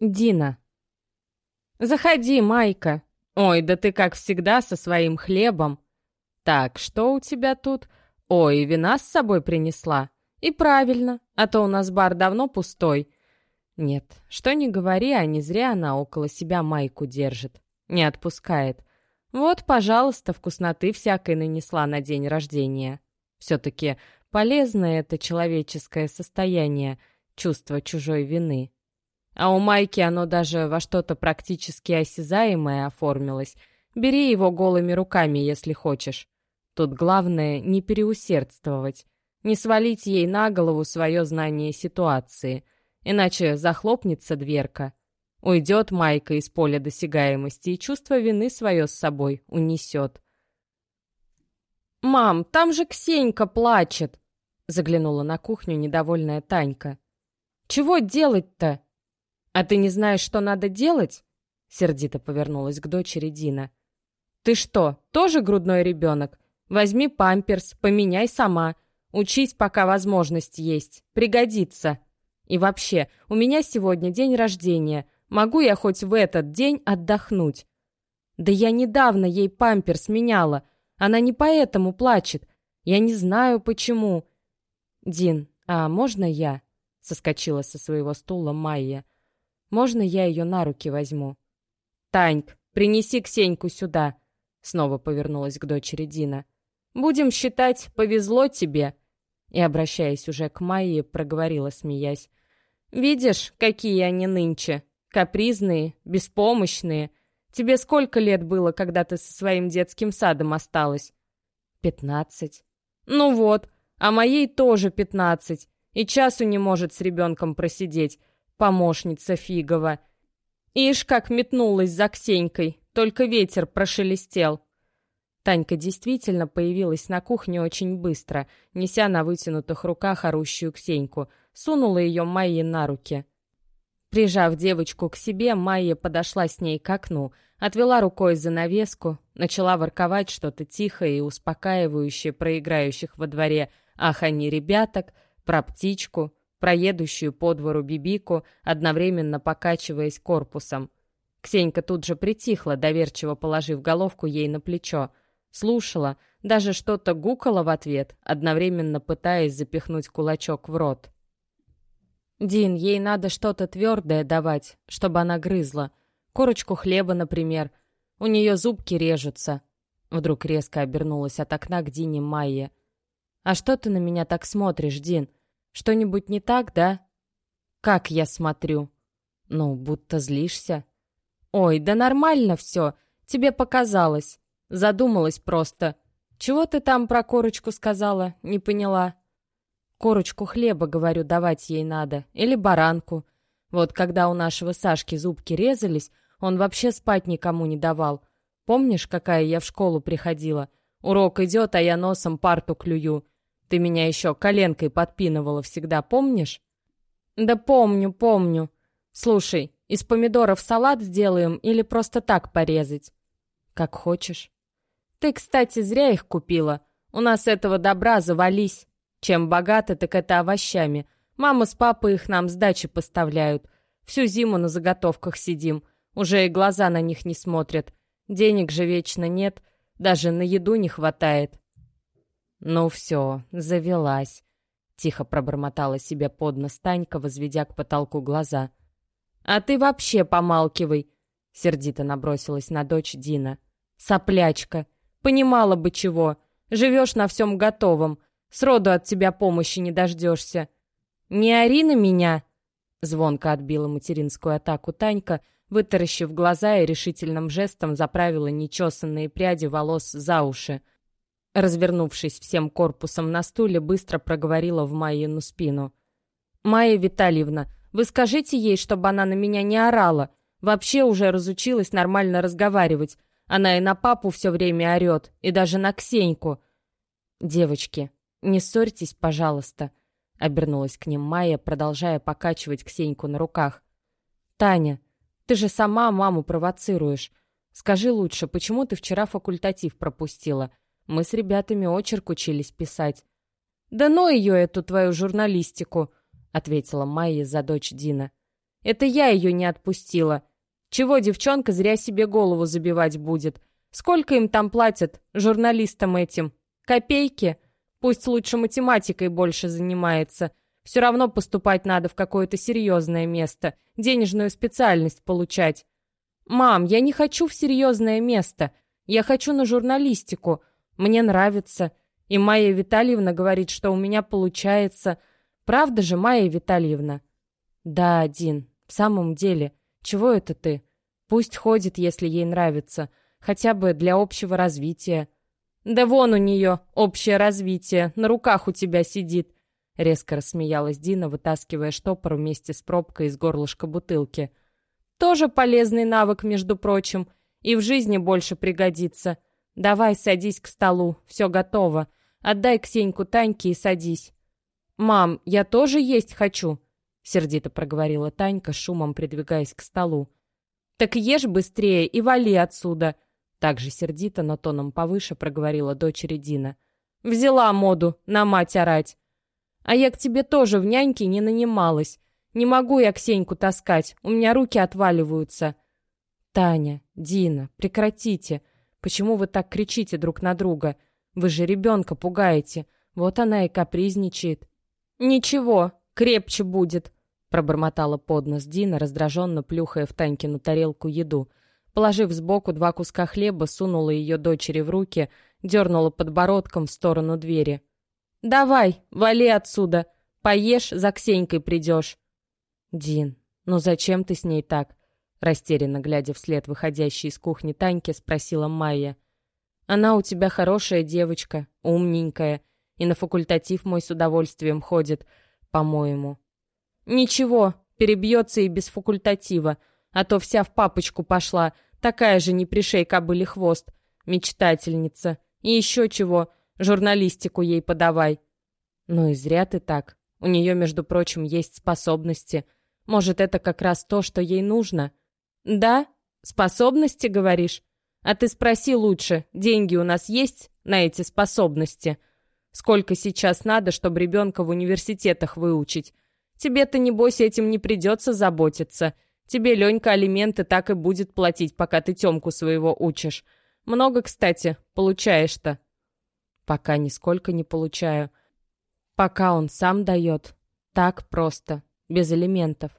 Дина. «Заходи, Майка. Ой, да ты, как всегда, со своим хлебом. Так, что у тебя тут? Ой, вина с собой принесла. И правильно, а то у нас бар давно пустой. Нет, что не говори, а не зря она около себя Майку держит. Не отпускает. Вот, пожалуйста, вкусноты всякой нанесла на день рождения. Все-таки полезное это человеческое состояние, чувство чужой вины. А у Майки оно даже во что-то практически осязаемое оформилось. Бери его голыми руками, если хочешь. Тут главное не переусердствовать, не свалить ей на голову свое знание ситуации, иначе захлопнется дверка. Уйдет Майка из поля досягаемости и чувство вины свое с собой унесет. «Мам, там же Ксенька плачет!» Заглянула на кухню недовольная Танька. «Чего делать-то?» «А ты не знаешь, что надо делать?» Сердито повернулась к дочери Дина. «Ты что, тоже грудной ребенок? Возьми памперс, поменяй сама. Учись, пока возможность есть. Пригодится. И вообще, у меня сегодня день рождения. Могу я хоть в этот день отдохнуть?» «Да я недавно ей памперс меняла. Она не поэтому плачет. Я не знаю, почему». «Дин, а можно я?» Соскочила со своего стула Майя. Можно я ее на руки возьму?» «Таньк, принеси Ксеньку сюда!» Снова повернулась к дочери Дина. «Будем считать, повезло тебе!» И, обращаясь уже к Майе, проговорила, смеясь. «Видишь, какие они нынче? Капризные, беспомощные. Тебе сколько лет было, когда ты со своим детским садом осталась?» «Пятнадцать». «Ну вот, а моей тоже пятнадцать. И часу не может с ребенком просидеть помощница Фигова. Ишь, как метнулась за Ксенькой, только ветер прошелестел. Танька действительно появилась на кухне очень быстро, неся на вытянутых руках орущую Ксеньку, сунула ее Майе на руки. Прижав девочку к себе, Майя подошла с ней к окну, отвела рукой занавеску, начала ворковать что-то тихое и успокаивающее проиграющих во дворе «Ах, они ребяток», про птичку, проедущую по двору бибику, одновременно покачиваясь корпусом. Ксенька тут же притихла, доверчиво положив головку ей на плечо. Слушала, даже что-то гукала в ответ, одновременно пытаясь запихнуть кулачок в рот. «Дин, ей надо что-то твердое давать, чтобы она грызла. Корочку хлеба, например. У нее зубки режутся». Вдруг резко обернулась от окна к Дине Майе. «А что ты на меня так смотришь, Дин? Что-нибудь не так, да? Как я смотрю? Ну, будто злишься. Ой, да нормально все. Тебе показалось. Задумалась просто. Чего ты там про корочку сказала? Не поняла. Корочку хлеба, говорю, давать ей надо. Или баранку. Вот когда у нашего Сашки зубки резались, он вообще спать никому не давал. Помнишь, какая я в школу приходила? Урок идет, а я носом парту клюю. Ты меня еще коленкой подпинывала всегда, помнишь? Да помню, помню. Слушай, из помидоров салат сделаем или просто так порезать? Как хочешь. Ты, кстати, зря их купила. У нас этого добра завались. Чем богаты, так это овощами. Мама с папой их нам с дачи поставляют. Всю зиму на заготовках сидим. Уже и глаза на них не смотрят. Денег же вечно нет. Даже на еду не хватает. «Ну все, завелась», — тихо пробормотала себе под нос Танька, возведя к потолку глаза. «А ты вообще помалкивай», — сердито набросилась на дочь Дина. «Соплячка! Понимала бы чего! Живешь на всем готовом, сроду от тебя помощи не дождешься!» «Не ори на меня!» Звонко отбила материнскую атаку Танька, вытаращив глаза и решительным жестом заправила нечесанные пряди волос за уши. Развернувшись всем корпусом на стуле, быстро проговорила в Майину спину. «Майя Витальевна, вы скажите ей, чтобы она на меня не орала. Вообще уже разучилась нормально разговаривать. Она и на папу все время орет, и даже на Ксеньку». «Девочки, не ссорьтесь, пожалуйста», — обернулась к ним Майя, продолжая покачивать Ксеньку на руках. «Таня, ты же сама маму провоцируешь. Скажи лучше, почему ты вчера факультатив пропустила? Мы с ребятами очерк учились писать. «Да ну ее, эту твою журналистику!» — ответила Майя за дочь Дина. Это я ее не отпустила. Чего девчонка зря себе голову забивать будет? Сколько им там платят, журналистам этим? Копейки? Пусть лучше математикой больше занимается. Все равно поступать надо в какое-то серьезное место, денежную специальность получать. «Мам, я не хочу в серьезное место. Я хочу на журналистику. Мне нравится. И Майя Витальевна говорит, что у меня получается. Правда же, Майя Витальевна?» «Да, Дин, в самом деле. Чего это ты? Пусть ходит, если ей нравится. Хотя бы для общего развития». «Да вон у нее общее развитие, на руках у тебя сидит», — резко рассмеялась Дина, вытаскивая штопор вместе с пробкой из горлышка бутылки. «Тоже полезный навык, между прочим, и в жизни больше пригодится. Давай садись к столу, все готово. Отдай Ксеньку Таньке и садись». «Мам, я тоже есть хочу», — сердито проговорила Танька, шумом придвигаясь к столу. «Так ешь быстрее и вали отсюда», — также сердито, но тоном повыше проговорила дочери Дина. «Взяла моду на мать орать. А я к тебе тоже в няньке не нанималась. Не могу я Ксеньку таскать, у меня руки отваливаются». «Таня, Дина, прекратите. Почему вы так кричите друг на друга? Вы же ребенка пугаете. Вот она и капризничает». «Ничего, крепче будет», — пробормотала под нос Дина, раздраженно плюхая в Танькину тарелку еду — Положив сбоку два куска хлеба, сунула ее дочери в руки, дернула подбородком в сторону двери. «Давай, вали отсюда! Поешь, за Ксенькой придешь!» «Дин, ну зачем ты с ней так?» Растерянно глядя вслед выходящей из кухни Таньки, спросила Майя. «Она у тебя хорошая девочка, умненькая, и на факультатив мой с удовольствием ходит, по-моему». «Ничего, перебьется и без факультатива а то вся в папочку пошла, такая же не пришей кобыли хвост, мечтательница. И еще чего, журналистику ей подавай. Ну и зря ты так. У нее, между прочим, есть способности. Может, это как раз то, что ей нужно? Да? Способности, говоришь? А ты спроси лучше, деньги у нас есть на эти способности? Сколько сейчас надо, чтобы ребенка в университетах выучить? Тебе-то, небось, этим не придется заботиться — Тебе Ленька алименты так и будет платить, пока ты Тёмку своего учишь. Много, кстати, получаешь-то. Пока нисколько не получаю. Пока он сам дает. Так просто, без элементов.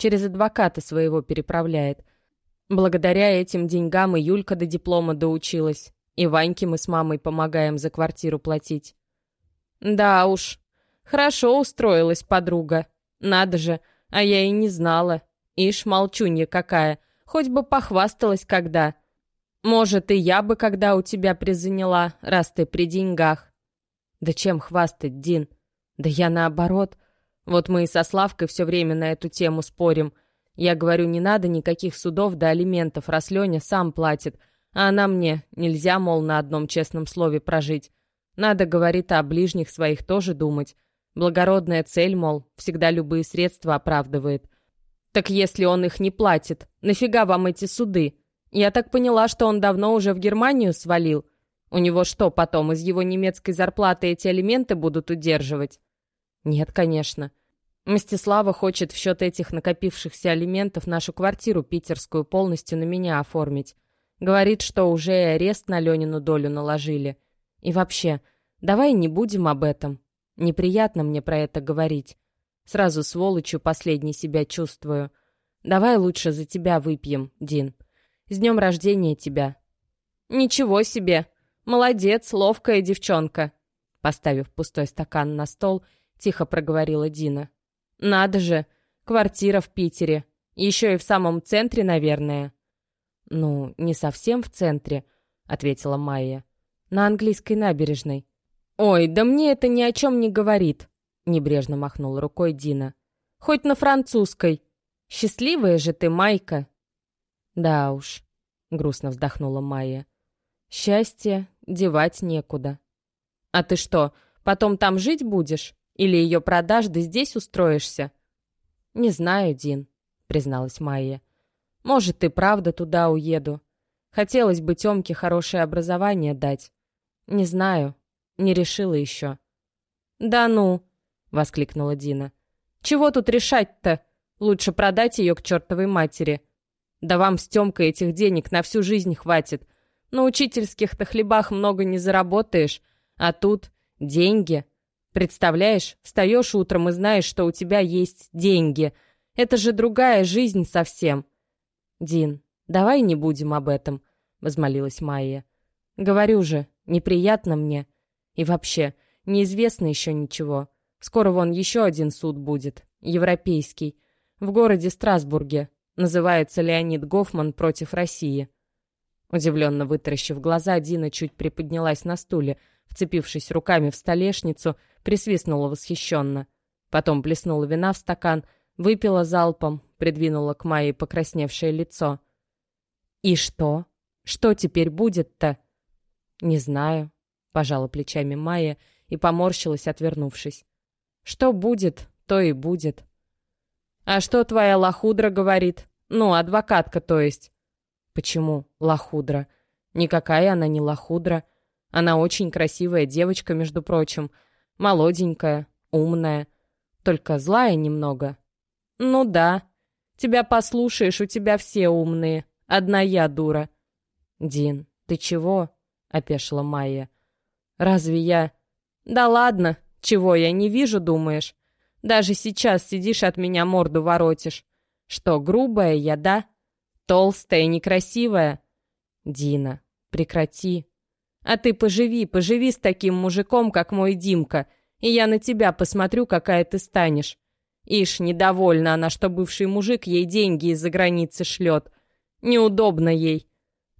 Через адвоката своего переправляет. Благодаря этим деньгам и Юлька до диплома доучилась. И Ваньке мы с мамой помогаем за квартиру платить. Да уж, хорошо устроилась подруга. Надо же, а я и не знала. Ишь, молчунья какая, хоть бы похвасталась когда. Может, и я бы когда у тебя призаняла, раз ты при деньгах. Да чем хвастать, Дин? Да я наоборот. Вот мы и со Славкой все время на эту тему спорим. Я говорю, не надо никаких судов да алиментов, раз Леня сам платит. А она мне, нельзя, мол, на одном честном слове прожить. Надо, говорит, о ближних своих тоже думать. Благородная цель, мол, всегда любые средства оправдывает. «Так если он их не платит, нафига вам эти суды? Я так поняла, что он давно уже в Германию свалил. У него что, потом из его немецкой зарплаты эти алименты будут удерживать?» «Нет, конечно. Мстислава хочет в счет этих накопившихся алиментов нашу квартиру питерскую полностью на меня оформить. Говорит, что уже и арест на Ленину долю наложили. И вообще, давай не будем об этом. Неприятно мне про это говорить. Сразу сволочью последней себя чувствую. Давай лучше за тебя выпьем, Дин. С днем рождения тебя. Ничего себе! Молодец, ловкая девчонка. Поставив пустой стакан на стол, тихо проговорила Дина. Надо же, квартира в Питере. Еще и в самом центре, наверное. Ну, не совсем в центре, ответила Майя. На английской набережной. Ой, да мне это ни о чем не говорит. Небрежно махнул рукой Дина. «Хоть на французской. Счастливая же ты, Майка!» «Да уж», — грустно вздохнула Майя. «Счастье девать некуда». «А ты что, потом там жить будешь? Или ее продашь, да здесь устроишься?» «Не знаю, Дин», — призналась Майя. «Может, и правда туда уеду. Хотелось бы Тёмке хорошее образование дать. Не знаю, не решила еще». «Да ну!» — воскликнула Дина. «Чего тут решать-то? Лучше продать ее к чертовой матери. Да вам с Тёмкой этих денег на всю жизнь хватит. На учительских-то хлебах много не заработаешь, а тут деньги. Представляешь, встаешь утром и знаешь, что у тебя есть деньги. Это же другая жизнь совсем. Дин, давай не будем об этом, возмолилась Майя. Говорю же, неприятно мне. И вообще, неизвестно еще ничего. Скоро вон еще один суд будет, европейский, в городе Страсбурге. Называется Леонид Гофман против России. Удивленно вытаращив глаза, Дина чуть приподнялась на стуле, вцепившись руками в столешницу, присвистнула восхищенно. Потом плеснула вина в стакан, выпила залпом, придвинула к Майе покрасневшее лицо. «И что? Что теперь будет-то?» «Не знаю», — пожала плечами Майя и поморщилась, отвернувшись. «Что будет, то и будет». «А что твоя лохудра говорит? Ну, адвокатка, то есть?» «Почему лохудра? Никакая она не лохудра. Она очень красивая девочка, между прочим. Молоденькая, умная. Только злая немного». «Ну да. Тебя послушаешь, у тебя все умные. Одна я дура». «Дин, ты чего?» — опешила Майя. «Разве я...» «Да ладно, чего я не вижу, думаешь? Даже сейчас сидишь от меня морду воротишь. Что, грубая я, да? Толстая, некрасивая? Дина, прекрати. А ты поживи, поживи с таким мужиком, как мой Димка, и я на тебя посмотрю, какая ты станешь. Ишь, недовольна она, что бывший мужик ей деньги из-за границы шлет. Неудобно ей.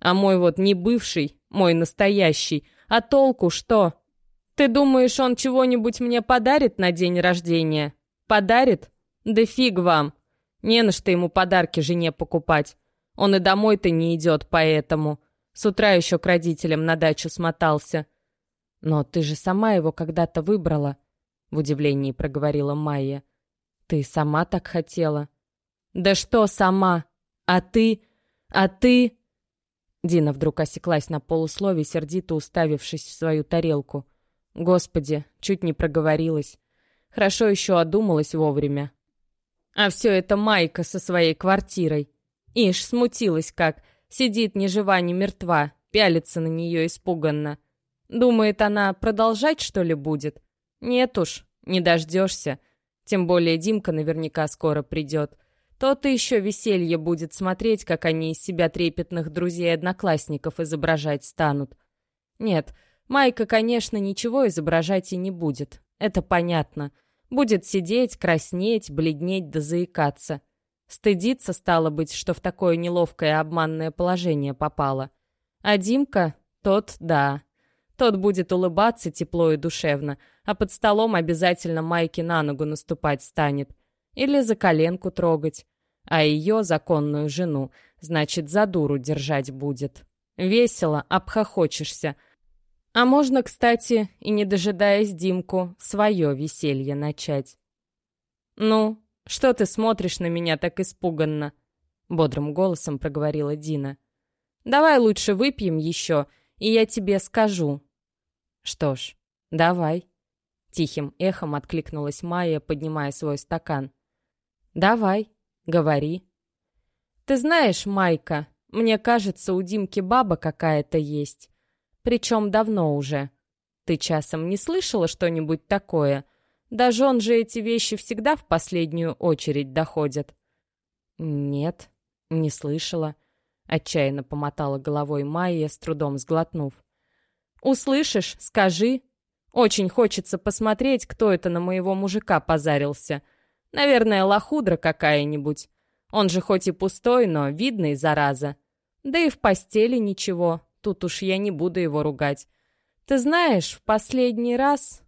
А мой вот не бывший, мой настоящий. А толку что? Ты думаешь, он чего-нибудь мне подарит на день рождения? Подарит? Да фиг вам. Не на что ему подарки жене покупать. Он и домой-то не идет поэтому. С утра еще к родителям на дачу смотался. Но ты же сама его когда-то выбрала, в удивлении проговорила Майя. Ты сама так хотела. Да что сама? А ты? А ты? Дина вдруг осеклась на полуслове, сердито уставившись в свою тарелку. Господи, чуть не проговорилась. Хорошо еще одумалась вовремя. А все это Майка со своей квартирой. Ишь, смутилась как. Сидит ни жива, ни мертва, пялится на нее испуганно. Думает, она продолжать, что ли, будет? Нет уж, не дождешься. Тем более Димка наверняка скоро придет. То-то еще веселье будет смотреть, как они из себя трепетных друзей-одноклассников изображать станут. Нет, Майка, конечно, ничего изображать и не будет. Это понятно. Будет сидеть, краснеть, бледнеть да заикаться. Стыдиться, стало быть, что в такое неловкое обманное положение попала. А Димка, тот, да. Тот будет улыбаться тепло и душевно, а под столом обязательно Майке на ногу наступать станет. Или за коленку трогать. А ее, законную жену, значит, за дуру держать будет. Весело, обхохочешься — а можно, кстати, и не дожидаясь Димку, свое веселье начать. «Ну, что ты смотришь на меня так испуганно?» Бодрым голосом проговорила Дина. «Давай лучше выпьем еще, и я тебе скажу». «Что ж, давай». Тихим эхом откликнулась Майя, поднимая свой стакан. «Давай, говори». «Ты знаешь, Майка, мне кажется, у Димки баба какая-то есть. Причем давно уже. Ты часом не слышала что-нибудь такое? Даже он же эти вещи всегда в последнюю очередь доходят. Нет, не слышала. Отчаянно помотала головой Майя, с трудом сглотнув. «Услышишь, скажи. Очень хочется посмотреть, кто это на моего мужика позарился. Наверное, лохудра какая-нибудь. Он же хоть и пустой, но видный, зараза. Да и в постели ничего, Тут уж я не буду его ругать. Ты знаешь, в последний раз...»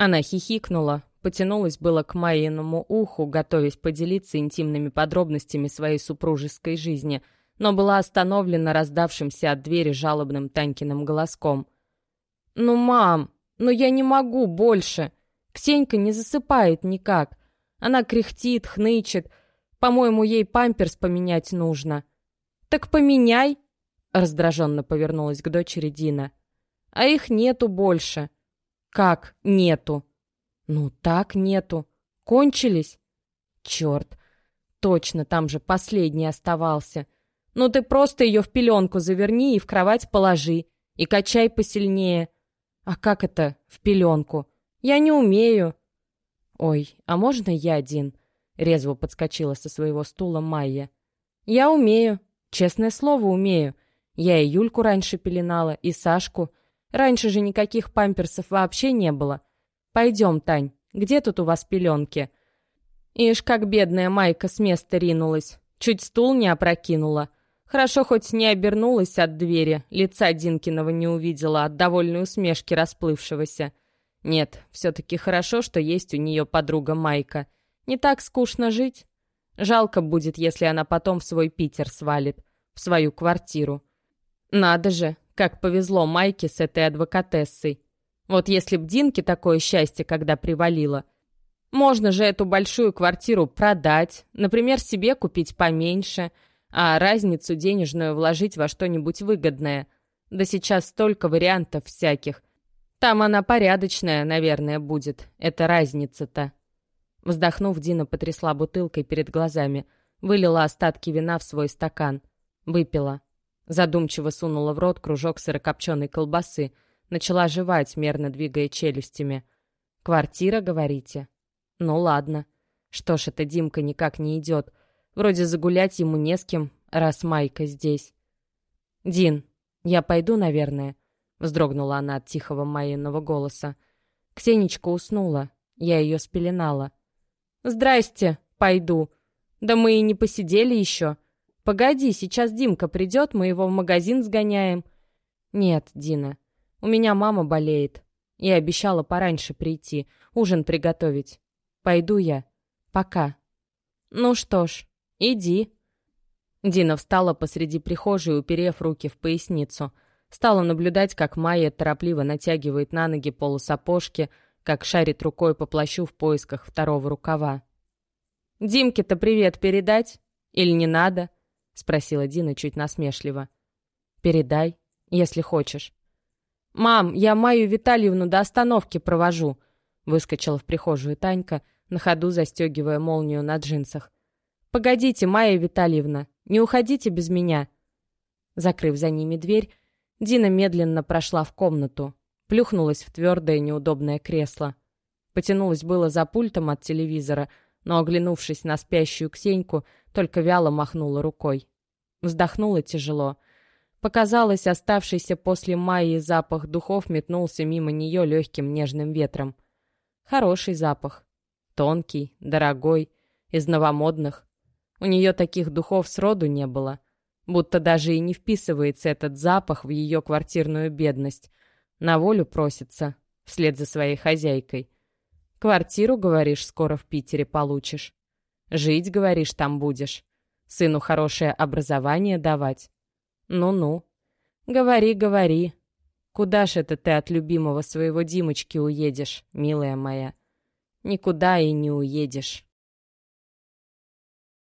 Она хихикнула, потянулась было к Майиному уху, готовясь поделиться интимными подробностями своей супружеской жизни, но была остановлена раздавшимся от двери жалобным Танькиным голоском. «Ну, мам, ну я не могу больше. Ксенька не засыпает никак. Она кряхтит, хнычет. По-моему, ей памперс поменять нужно». «Так поменяй!» Раздраженно повернулась к дочери Дина. «А их нету больше». «Как нету?» «Ну так нету. Кончились». Черт! Точно, там же последний оставался. Ну ты просто ее в пеленку заверни и в кровать положи. И качай посильнее. А как это в пеленку? Я не умею. Ой, а можно я один? Резво подскочила со своего стула Майя. Я умею. Честное слово, умею. Я и Юльку раньше пеленала, и Сашку. Раньше же никаких памперсов вообще не было. Пойдем, Тань, где тут у вас пеленки? Ишь, как бедная Майка с места ринулась. Чуть стул не опрокинула. Хорошо хоть не обернулась от двери, лица Динкиного не увидела от довольной усмешки расплывшегося. Нет, все-таки хорошо, что есть у нее подруга Майка. Не так скучно жить. Жалко будет, если она потом в свой Питер свалит, в свою квартиру. Надо же, как повезло Майке с этой адвокатессой. Вот если б Динке такое счастье, когда привалило. Можно же эту большую квартиру продать, например, себе купить поменьше, а разницу денежную вложить во что-нибудь выгодное. Да сейчас столько вариантов всяких. Там она порядочная, наверное, будет, эта разница-то. Вздохнув, Дина потрясла бутылкой перед глазами, вылила остатки вина в свой стакан. Выпила. Задумчиво сунула в рот кружок сырокопченой колбасы. Начала жевать, мерно двигая челюстями. «Квартира, говорите?» «Ну ладно. Что ж это Димка никак не идет? Вроде загулять ему не с кем, раз Майка здесь». «Дин, я пойду, наверное», — вздрогнула она от тихого Майиного голоса. Ксенечка уснула. Я ее спеленала. «Здрасте, пойду. Да мы и не посидели еще. «Погоди, сейчас Димка придет, мы его в магазин сгоняем». «Нет, Дина, у меня мама болеет. Я обещала пораньше прийти, ужин приготовить. Пойду я. Пока». «Ну что ж, иди». Дина встала посреди прихожей, уперев руки в поясницу. Стала наблюдать, как Майя торопливо натягивает на ноги полусапожки, как шарит рукой по плащу в поисках второго рукава. «Димке-то привет передать? Или не надо?» — спросила Дина чуть насмешливо. «Передай, если хочешь». «Мам, я Майю Витальевну до остановки провожу», — выскочила в прихожую Танька, на ходу застегивая молнию на джинсах. «Погодите, Майя Витальевна, не уходите без меня». Закрыв за ними дверь, Дина медленно прошла в комнату, плюхнулась в твердое неудобное кресло. Потянулась было за пультом от телевизора, но, оглянувшись на спящую Ксеньку, только вяло махнула рукой. Вздохнула тяжело. Показалось, оставшийся после Майи запах духов метнулся мимо нее легким нежным ветром. Хороший запах. Тонкий, дорогой, из новомодных. У нее таких духов сроду не было. Будто даже и не вписывается этот запах в ее квартирную бедность. На волю просится, вслед за своей хозяйкой. Квартиру, говоришь, скоро в Питере получишь. Жить, говоришь, там будешь. Сыну хорошее образование давать. Ну-ну. Говори, говори. Куда ж это ты от любимого своего Димочки уедешь, милая моя? Никуда и не уедешь.